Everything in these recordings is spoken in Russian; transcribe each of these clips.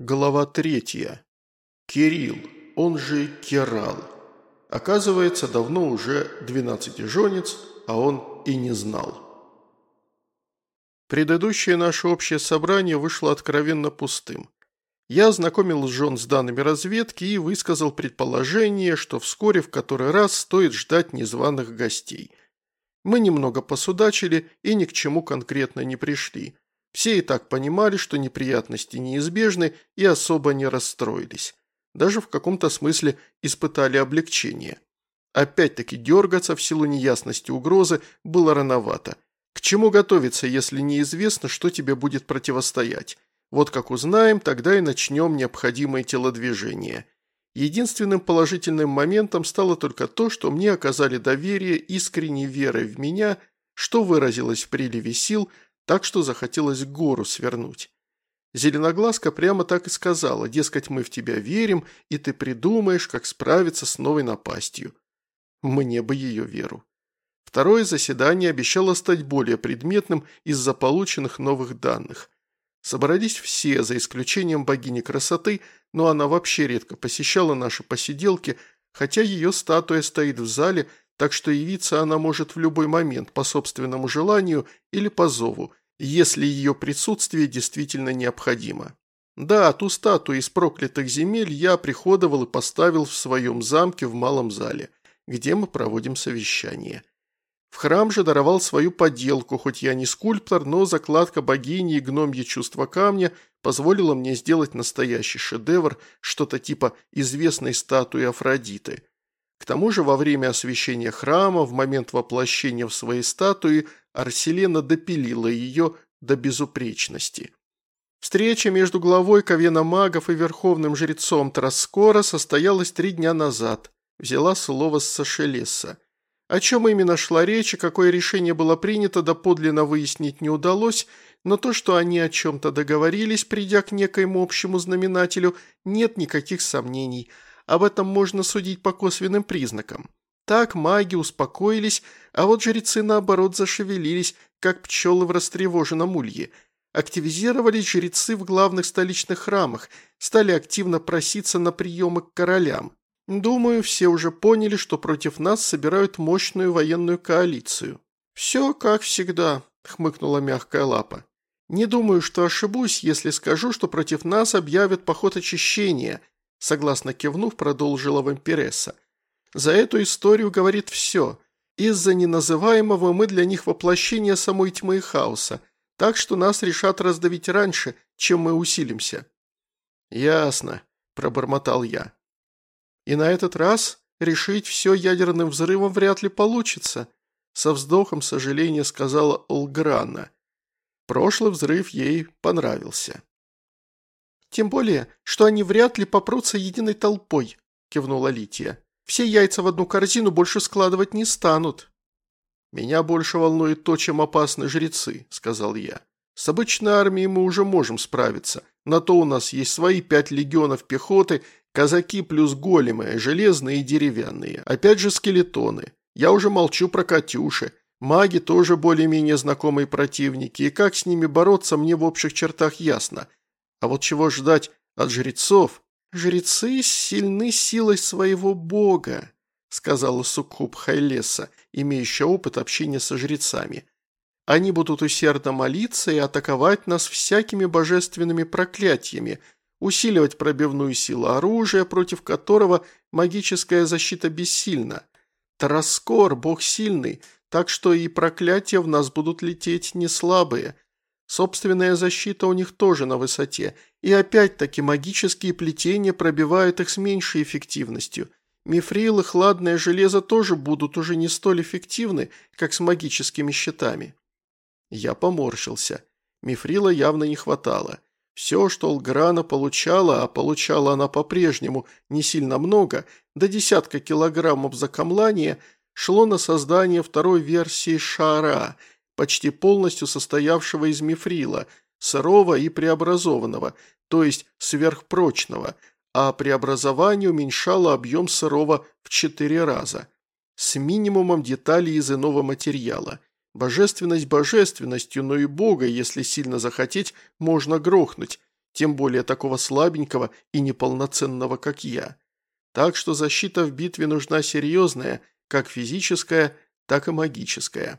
Глава третья. Кирилл, он же Керал. Оказывается, давно уже двенадцатиженец, а он и не знал. Предыдущее наше общее собрание вышло откровенно пустым. Я ознакомил жен с данными разведки и высказал предположение, что вскоре в который раз стоит ждать незваных гостей. Мы немного посудачили и ни к чему конкретно не пришли – все и так понимали, что неприятности неизбежны и особо не расстроились. Даже в каком-то смысле испытали облегчение. Опять-таки дергаться в силу неясности угрозы было рановато. К чему готовиться, если неизвестно, что тебе будет противостоять? Вот как узнаем, тогда и начнем необходимые телодвижения. Единственным положительным моментом стало только то, что мне оказали доверие искренней верой в меня, что выразилось в приливе сил – так что захотелось гору свернуть. Зеленоглазка прямо так и сказала, дескать, мы в тебя верим, и ты придумаешь, как справиться с новой напастью. Мне бы ее веру. Второе заседание обещало стать более предметным из-за полученных новых данных. Собрались все, за исключением богини красоты, но она вообще редко посещала наши посиделки, хотя ее статуя стоит в зале, так что явиться она может в любой момент по собственному желанию или по зову, если ее присутствие действительно необходимо. Да, ту статую из проклятых земель я приходовал и поставил в своем замке в малом зале, где мы проводим совещание. В храм же даровал свою поделку, хоть я не скульптор, но закладка богини и гномье чувство камня позволила мне сделать настоящий шедевр, что-то типа известной статуи Афродиты. К тому же во время освящения храма, в момент воплощения в своей статуи, Арселена допилила ее до безупречности. Встреча между главой Ковена магов и верховным жрецом Траскора состоялась три дня назад. Взяла слово с Сашелеса. О чем именно шла речь и какое решение было принято, доподлинно выяснить не удалось, но то, что они о чем-то договорились, придя к некоему общему знаменателю, нет никаких сомнений. Об этом можно судить по косвенным признакам. Так маги успокоились, а вот жрецы, наоборот, зашевелились, как пчелы в растревоженном улье. Активизировались жрецы в главных столичных храмах, стали активно проситься на приемы к королям. Думаю, все уже поняли, что против нас собирают мощную военную коалицию. «Все как всегда», – хмыкнула мягкая лапа. «Не думаю, что ошибусь, если скажу, что против нас объявят поход очищения», – согласно кивнув, продолжила вампиресса. За эту историю говорит все. Из-за неназываемого мы для них воплощение самой тьмы и хаоса, так что нас решат раздавить раньше, чем мы усилимся». «Ясно», – пробормотал я. «И на этот раз решить все ядерным взрывом вряд ли получится», – со вздохом сожаления сказала Олграна. Прошлый взрыв ей понравился. «Тем более, что они вряд ли попрутся единой толпой», – кивнула Лития. Все яйца в одну корзину больше складывать не станут». «Меня больше волнует то, чем опасны жрецы», – сказал я. «С обычной армией мы уже можем справиться. На то у нас есть свои пять легионов пехоты, казаки плюс големы, железные и деревянные. Опять же скелетоны. Я уже молчу про Катюши. Маги тоже более-менее знакомые противники, и как с ними бороться мне в общих чертах ясно. А вот чего ждать от жрецов, «Жрецы сильны силой своего бога», – сказала Суккуб Хайлеса, имеющая опыт общения со жрецами. «Они будут усердно молиться и атаковать нас всякими божественными проклятиями, усиливать пробивную силу оружия, против которого магическая защита бессильна. Тараскор – бог сильный, так что и проклятия в нас будут лететь не слабые. Собственная защита у них тоже на высоте – и опять-таки магические плетения пробивают их с меньшей эффективностью. Мифрил и хладное железо тоже будут уже не столь эффективны, как с магическими щитами. Я поморщился. Мифрила явно не хватало. Все, что Алграна получала, а получала она по-прежнему не сильно много, до десятка килограммов закомлания, шло на создание второй версии шара, почти полностью состоявшего из мифрила – сырого и преобразованного, то есть сверхпрочного, а преобразование уменьшало объем сырого в четыре раза, с минимумом деталей из иного материала. Божественность божественностью, но и Бога, если сильно захотеть, можно грохнуть. тем более такого слабенького и неполноценного, как я. Так что защита в битве нужна серьезная, как физическая, так и магическая.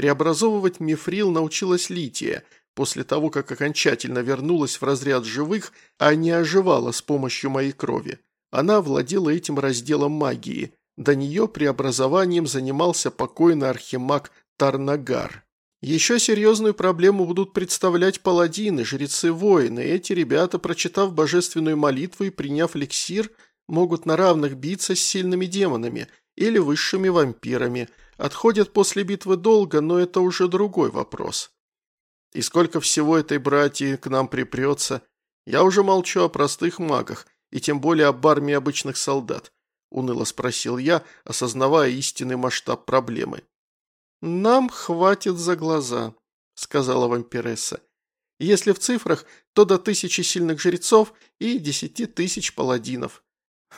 Преобразовывать мифрил научилась Лития, после того, как окончательно вернулась в разряд живых, а не оживала с помощью моей крови. Она владела этим разделом магии. До нее преобразованием занимался покойный архимаг Тарнагар. Еще серьезную проблему будут представлять паладины, жрецы-воины. Эти ребята, прочитав божественную молитву и приняв эликсир, могут на равных биться с сильными демонами или высшими вампирами. Отходят после битвы долго, но это уже другой вопрос. И сколько всего этой братьи к нам припрется. Я уже молчу о простых магах, и тем более об армии обычных солдат», – уныло спросил я, осознавая истинный масштаб проблемы. «Нам хватит за глаза», – сказала вампиресса. «Если в цифрах, то до тысячи сильных жрецов и десяти тысяч паладинов».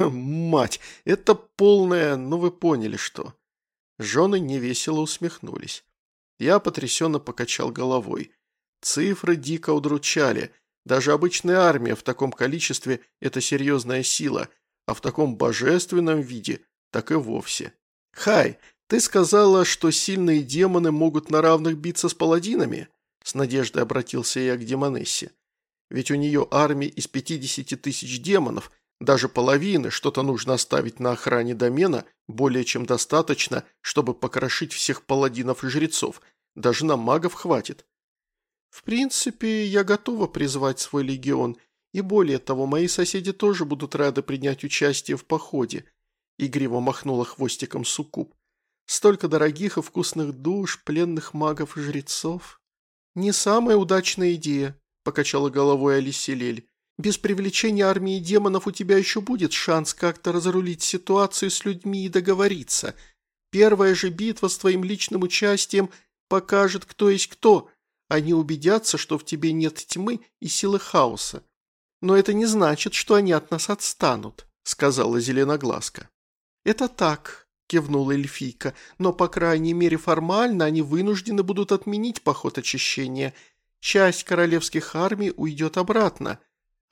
«Мать, это полное, ну вы поняли что». Жены невесело усмехнулись. Я потрясенно покачал головой. Цифры дико удручали – даже обычная армия в таком количестве – это серьезная сила, а в таком божественном виде – так и вовсе. «Хай, ты сказала, что сильные демоны могут на равных биться с паладинами?» С надеждой обратился я к демонессе. «Ведь у нее армия из 50 тысяч демонов, даже половины что-то нужно оставить на охране домена, более чем достаточно, чтобы покрошить всех паладинов и жрецов. Даже на магов хватит. «В принципе, я готова призвать свой легион, и более того, мои соседи тоже будут рады принять участие в походе», – игриво махнула хвостиком Суккуб. «Столько дорогих и вкусных душ, пленных магов и жрецов». «Не самая удачная идея», – покачала головой Алиселель. «Без привлечения армии демонов у тебя еще будет шанс как-то разрулить ситуацию с людьми и договориться. Первая же битва с твоим личным участием покажет, кто есть кто, они убедятся, что в тебе нет тьмы и силы хаоса. Но это не значит, что они от нас отстанут», — сказала Зеленоглазка. «Это так», — кивнула эльфийка, «но, по крайней мере, формально они вынуждены будут отменить поход очищения. Часть королевских армий уйдет обратно.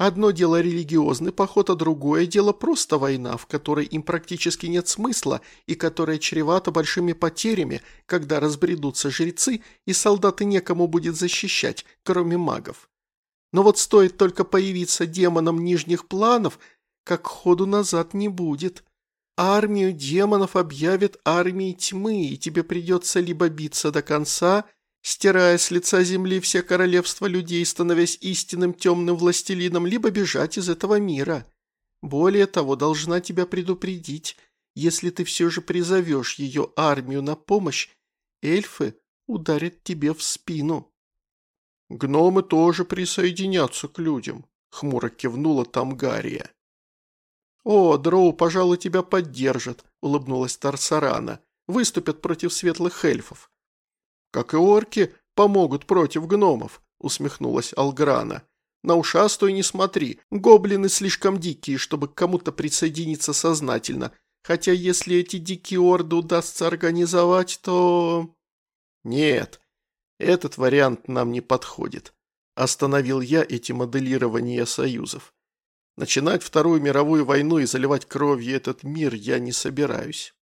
Одно дело религиозный поход, а другое дело просто война, в которой им практически нет смысла и которая чревата большими потерями, когда разбредутся жрецы и солдаты некому будет защищать, кроме магов. Но вот стоит только появиться демонам нижних планов, как ходу назад не будет. Армию демонов объявят армией тьмы, и тебе придется либо биться до конца – стирая с лица земли все королевства людей, становясь истинным темным властелином, либо бежать из этого мира. Более того, должна тебя предупредить, если ты все же призовешь ее армию на помощь, эльфы ударят тебе в спину». «Гномы тоже присоединятся к людям», — хмуро кивнула Тамгария. «О, Дроу, пожалуй, тебя поддержат», — улыбнулась Тарсарана. «Выступят против светлых эльфов. «Как и орки помогут против гномов», – усмехнулась Алграна. «На ушастую не смотри, гоблины слишком дикие, чтобы к кому-то присоединиться сознательно, хотя если эти дикие орды удастся организовать, то...» «Нет, этот вариант нам не подходит», – остановил я эти моделирования союзов. Начинать Вторую мировую войну и заливать кровью этот мир я не собираюсь.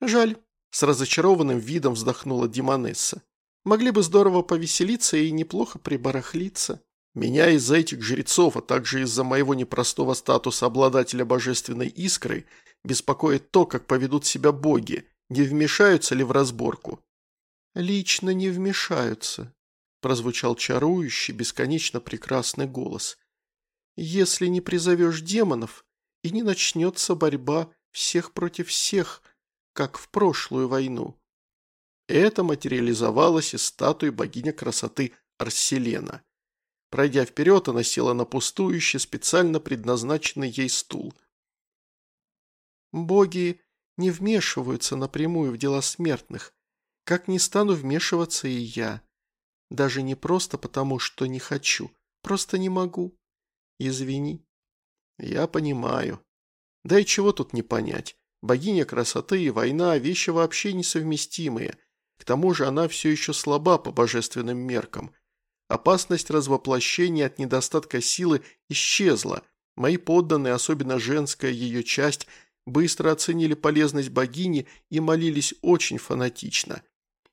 «Жаль», с разочарованным видом вздохнула Димонесса. Могли бы здорово повеселиться и неплохо прибарахлиться. Меня из-за этих жрецов, а также из-за моего непростого статуса обладателя божественной искры, беспокоит то, как поведут себя боги, не вмешаются ли в разборку. «Лично не вмешаются», – прозвучал чарующий, бесконечно прекрасный голос. «Если не призовешь демонов, и не начнется борьба всех против всех», – как в прошлую войну. Это материализовалось из статуи богиня красоты Арселена. Пройдя вперед, она села на пустующий, специально предназначенный ей стул. «Боги не вмешиваются напрямую в дела смертных, как не стану вмешиваться и я. Даже не просто потому, что не хочу, просто не могу. Извини». «Я понимаю. Да и чего тут не понять. Богиня красоты и война – вещи вообще несовместимые. К тому же она все еще слаба по божественным меркам. Опасность развоплощения от недостатка силы исчезла. Мои подданные, особенно женская ее часть, быстро оценили полезность богини и молились очень фанатично.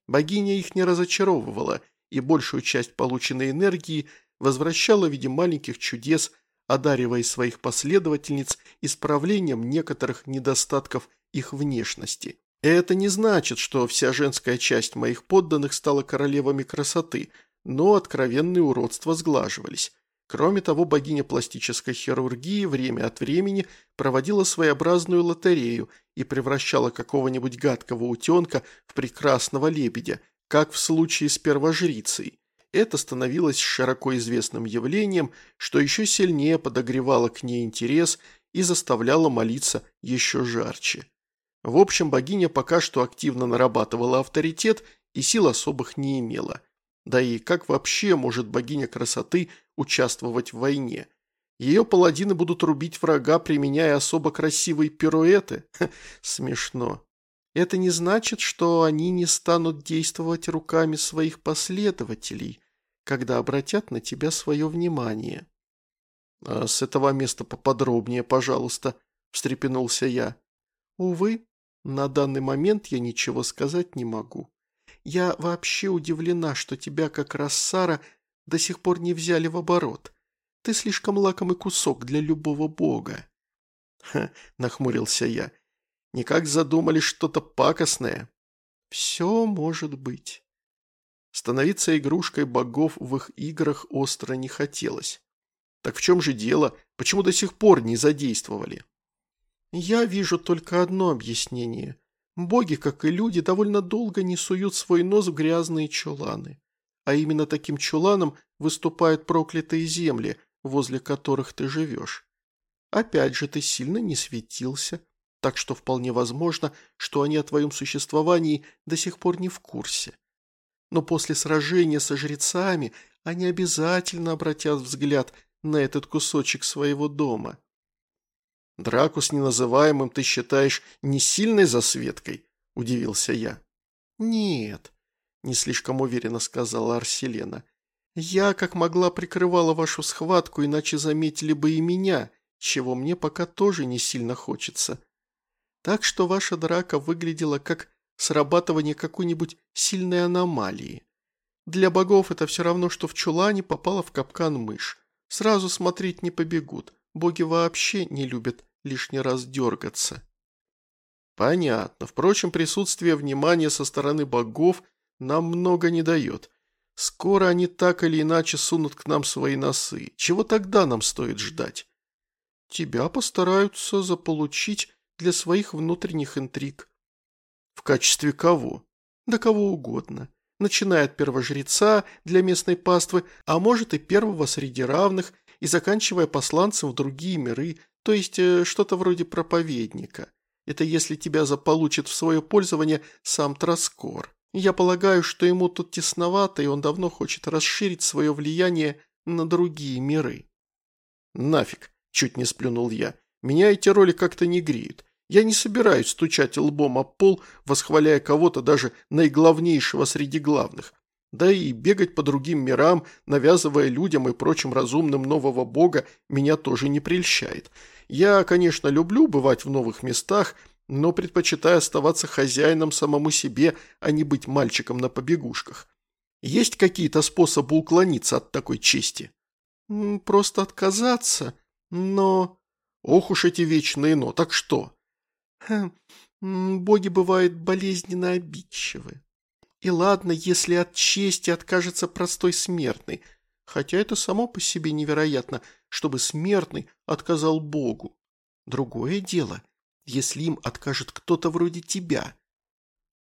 Богиня их не разочаровывала, и большую часть полученной энергии возвращала в виде маленьких чудес, одаривая своих последовательниц исправлением некоторых недостатков их внешности. Это не значит, что вся женская часть моих подданных стала королевами красоты, но откровенные уродства сглаживались. Кроме того, богиня пластической хирургии время от времени проводила своеобразную лотерею и превращала какого-нибудь гадкого утенка в прекрасного лебедя, как в случае с первожрицей. Это становилось широко известным явлением, что еще сильнее подогревало к ней интерес и заставляло молиться еще жарче. В общем, богиня пока что активно нарабатывала авторитет и сил особых не имела. Да и как вообще может богиня красоты участвовать в войне? Ее паладины будут рубить врага, применяя особо красивые пируэты? Ха, смешно. Это не значит, что они не станут действовать руками своих последователей, когда обратят на тебя свое внимание. «А с этого места поподробнее, пожалуйста», – встрепенулся я. «Увы, на данный момент я ничего сказать не могу. Я вообще удивлена, что тебя, как раз Сара, до сих пор не взяли в оборот. Ты слишком лакомый кусок для любого бога». «Ха», – нахмурился я, – «никак задумали что-то пакостное». «Все может быть». Становиться игрушкой богов в их играх остро не хотелось. Так в чем же дело? Почему до сих пор не задействовали? Я вижу только одно объяснение. Боги, как и люди, довольно долго не суют свой нос в грязные чуланы. А именно таким чуланом выступают проклятые земли, возле которых ты живешь. Опять же, ты сильно не светился, так что вполне возможно, что они о твоем существовании до сих пор не в курсе. Но после сражения со жрецами они обязательно обратят взгляд на этот кусочек своего дома. «Драку с неназываемым ты считаешь не сильной засветкой?» – удивился я. «Нет», – не слишком уверенно сказала Арселена. «Я, как могла, прикрывала вашу схватку, иначе заметили бы и меня, чего мне пока тоже не сильно хочется. Так что ваша драка выглядела как срабатывание какой-нибудь сильной аномалии. Для богов это все равно, что в чулане попала в капкан мышь. Сразу смотреть не побегут, Боги вообще не любят лишний раз дергаться. Понятно. Впрочем, присутствие внимания со стороны богов нам много не дает. Скоро они так или иначе сунут к нам свои носы. Чего тогда нам стоит ждать? Тебя постараются заполучить для своих внутренних интриг. В качестве кого? Да кого угодно. Начиная от первожреца для местной паствы, а может и первого среди равных, и заканчивая посланцем в другие миры, то есть э, что-то вроде проповедника. Это если тебя заполучит в свое пользование сам Троскор. Я полагаю, что ему тут тесновато, и он давно хочет расширить свое влияние на другие миры. Нафиг, чуть не сплюнул я. Меня эти роли как-то не греют. Я не собираюсь стучать лбом об пол, восхваляя кого-то даже наиглавнейшего среди главных. Да и бегать по другим мирам, навязывая людям и прочим разумным нового бога, меня тоже не прельщает. Я, конечно, люблю бывать в новых местах, но предпочитаю оставаться хозяином самому себе, а не быть мальчиком на побегушках. Есть какие-то способы уклониться от такой чести? Просто отказаться, но... Ох уж эти вечные «но», так что? Хм, боги бывают болезненно обидчивы. И ладно, если от чести откажется простой смертный, хотя это само по себе невероятно, чтобы смертный отказал Богу. Другое дело, если им откажет кто-то вроде тебя.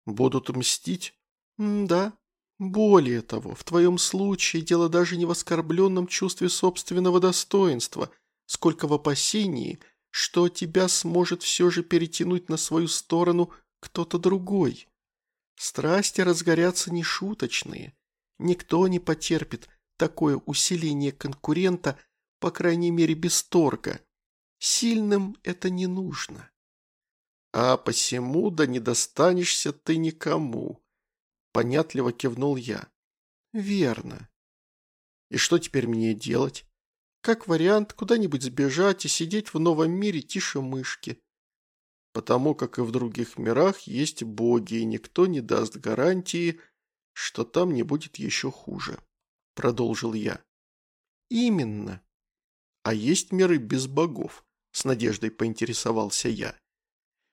Будут мстить? М да. Более того, в твоем случае дело даже не в оскорбленном чувстве собственного достоинства, сколько в опасении, что тебя сможет все же перетянуть на свою сторону кто-то другой. Страсти разгорятся нешуточные. Никто не потерпит такое усиление конкурента, по крайней мере без торга. Сильным это не нужно. А посему да не достанешься ты никому, понятливо кивнул я. Верно. И что теперь мне делать? Как вариант, куда-нибудь сбежать и сидеть в новом мире тише мышки. Потому как и в других мирах есть боги, и никто не даст гарантии, что там не будет еще хуже. Продолжил я. Именно. А есть миры без богов? С надеждой поинтересовался я.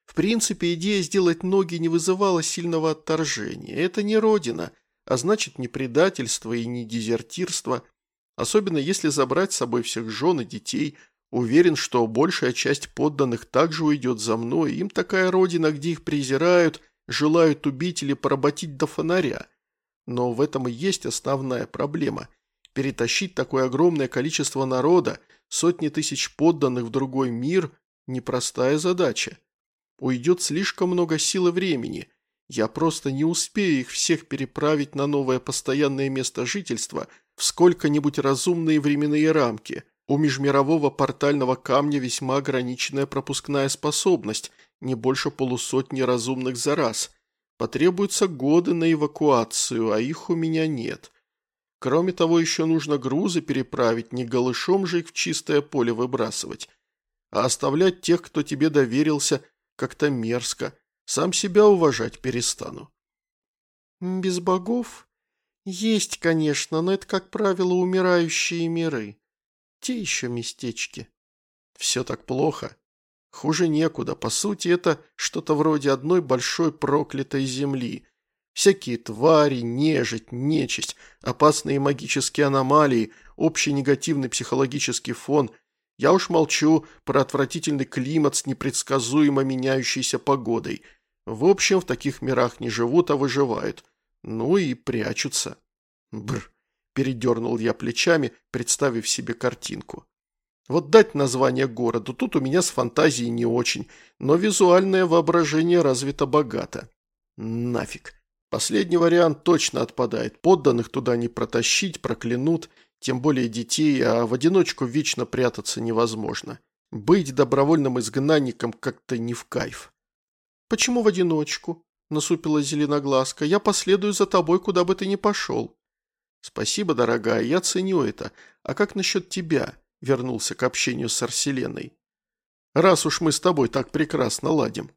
В принципе, идея сделать ноги не вызывала сильного отторжения. Это не родина, а значит не предательство и не дезертирство, особенно если забрать с собой всех жен и детей. Уверен, что большая часть подданных также уйдет за мной. Им такая родина, где их презирают, желают убить или поработить до фонаря. Но в этом и есть основная проблема. Перетащить такое огромное количество народа, сотни тысяч подданных в другой мир – непростая задача. Уйдет слишком много сил и времени. Я просто не успею их всех переправить на новое постоянное место жительства в сколько-нибудь разумные временные рамки. У межмирового портального камня весьма ограниченная пропускная способность, не больше полусотни разумных за раз. Потребуются годы на эвакуацию, а их у меня нет. Кроме того, еще нужно грузы переправить, не голышом же их в чистое поле выбрасывать. А оставлять тех, кто тебе доверился – как-то мерзко. Сам себя уважать перестану. Без богов? Есть, конечно, но это, как правило, умирающие миры. Те еще местечки. Все так плохо. Хуже некуда. По сути, это что-то вроде одной большой проклятой земли. Всякие твари, нежить, нечисть, опасные магические аномалии, общий негативный психологический фон – я уж молчу про отвратительный климат с непредсказуемо меняющейся погодой. В общем, в таких мирах не живут, а выживают. Ну и прячутся. Бр. Передернул я плечами, представив себе картинку. Вот дать название городу, тут у меня с фантазией не очень, но визуальное воображение развито богато. Нафиг. Последний вариант точно отпадает. Подданных туда не протащить, проклянут – тем более детей, а в одиночку вечно прятаться невозможно. Быть добровольным изгнанником как-то не в кайф. «Почему в одиночку?» – насупила зеленоглазка. «Я последую за тобой, куда бы ты ни пошел». «Спасибо, дорогая, я ценю это. А как насчет тебя?» – вернулся к общению с Арселеной. «Раз уж мы с тобой так прекрасно ладим».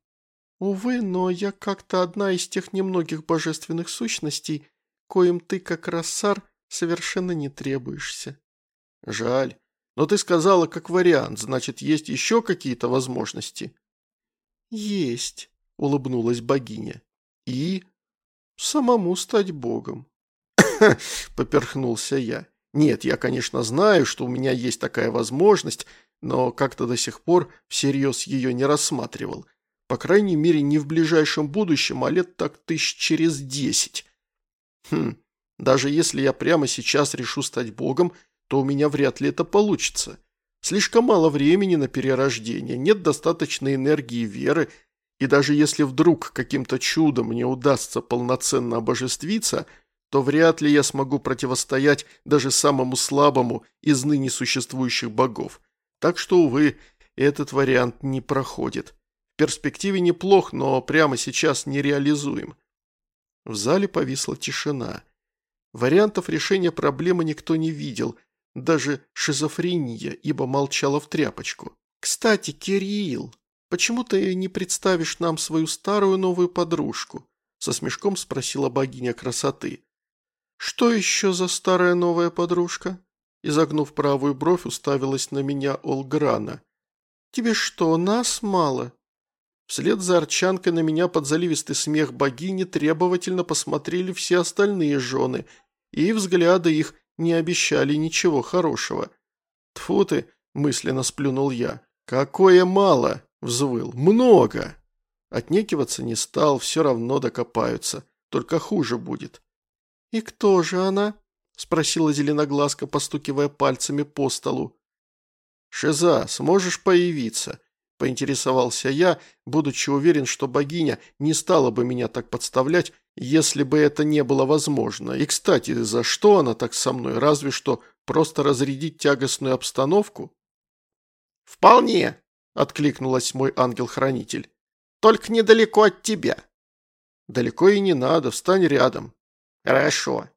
«Увы, но я как-то одна из тех немногих божественных сущностей, коим ты, как рассар, совершенно не требуешься». «Жаль. Но ты сказала как вариант, значит, есть еще какие-то возможности?» «Есть», — улыбнулась богиня. «И?» «Самому стать богом». поперхнулся я. «Нет, я, конечно, знаю, что у меня есть такая возможность, но как-то до сих пор всерьез ее не рассматривал. По крайней мере, не в ближайшем будущем, а лет так тысяч через десять. Хм, даже если я прямо сейчас решу стать богом, то у меня вряд ли это получится. Слишком мало времени на перерождение, нет достаточной энергии веры, и даже если вдруг каким-то чудом мне удастся полноценно обожествиться, то вряд ли я смогу противостоять даже самому слабому из ныне существующих богов. Так что, увы, этот вариант не проходит. В перспективе неплох, но прямо сейчас нереализуем. В зале повисла тишина. Вариантов решения проблемы никто не видел, даже шизофрения, ибо молчала в тряпочку. «Кстати, Кирилл, почему ты не представишь нам свою старую новую подружку?» со смешком спросила богиня красоты. «Что еще за старая новая подружка?» Изогнув правую бровь, уставилась на меня Олграна. «Тебе что, нас мало?» Вслед за Арчанкой на меня под заливистый смех богини требовательно посмотрели все остальные жены – и взгляды их не обещали ничего хорошего. Тфу ты, мысленно сплюнул я. Какое мало, взвыл, много. Отнекиваться не стал, все равно докопаются, только хуже будет. «И кто же она?» – спросила зеленоглазка, постукивая пальцами по столу. «Шиза, сможешь появиться?» – поинтересовался я, будучи уверен, что богиня не стала бы меня так подставлять, если бы это не было возможно. И, кстати, за что она так со мной? Разве что просто разрядить тягостную обстановку? «Вполне», – откликнулась мой ангел-хранитель. «Только недалеко от тебя». «Далеко и не надо, встань рядом». «Хорошо».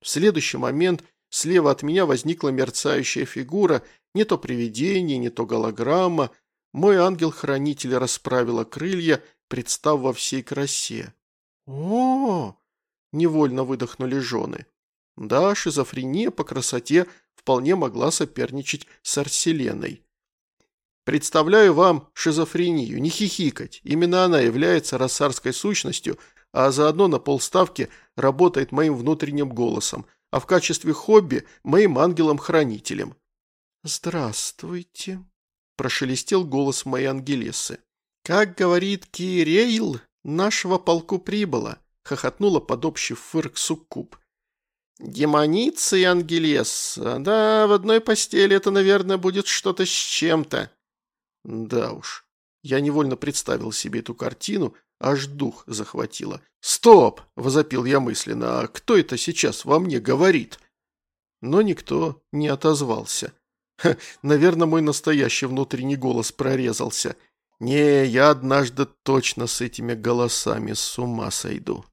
В следующий момент Слева от меня возникла мерцающая фигура, не то привидение, не то голограмма. Мой ангел-хранитель расправила крылья, представ во всей красе. о, невольно выдохнули жены. Да, шизофрения по красоте вполне могла соперничать с Арселеной. Представляю вам шизофрению, не хихикать. Именно она является рассарской сущностью, а заодно на полставки работает моим внутренним голосом, а в качестве хобби – моим ангелом-хранителем. «Здравствуйте», – прошелестел голос моей ангелесы. «Как говорит Кирейл, нашего полку прибыло», – хохотнула под общий фырк суккуб. «Демоница и ангелеса, да, в одной постели это, наверное, будет что-то с чем-то», да уж. Я невольно представил себе эту картину, аж дух захватило. «Стоп!» – возопил я мысленно. «А кто это сейчас во мне говорит?» Но никто не отозвался. Ха, наверное, мой настоящий внутренний голос прорезался. «Не, я однажды точно с этими голосами с ума сойду».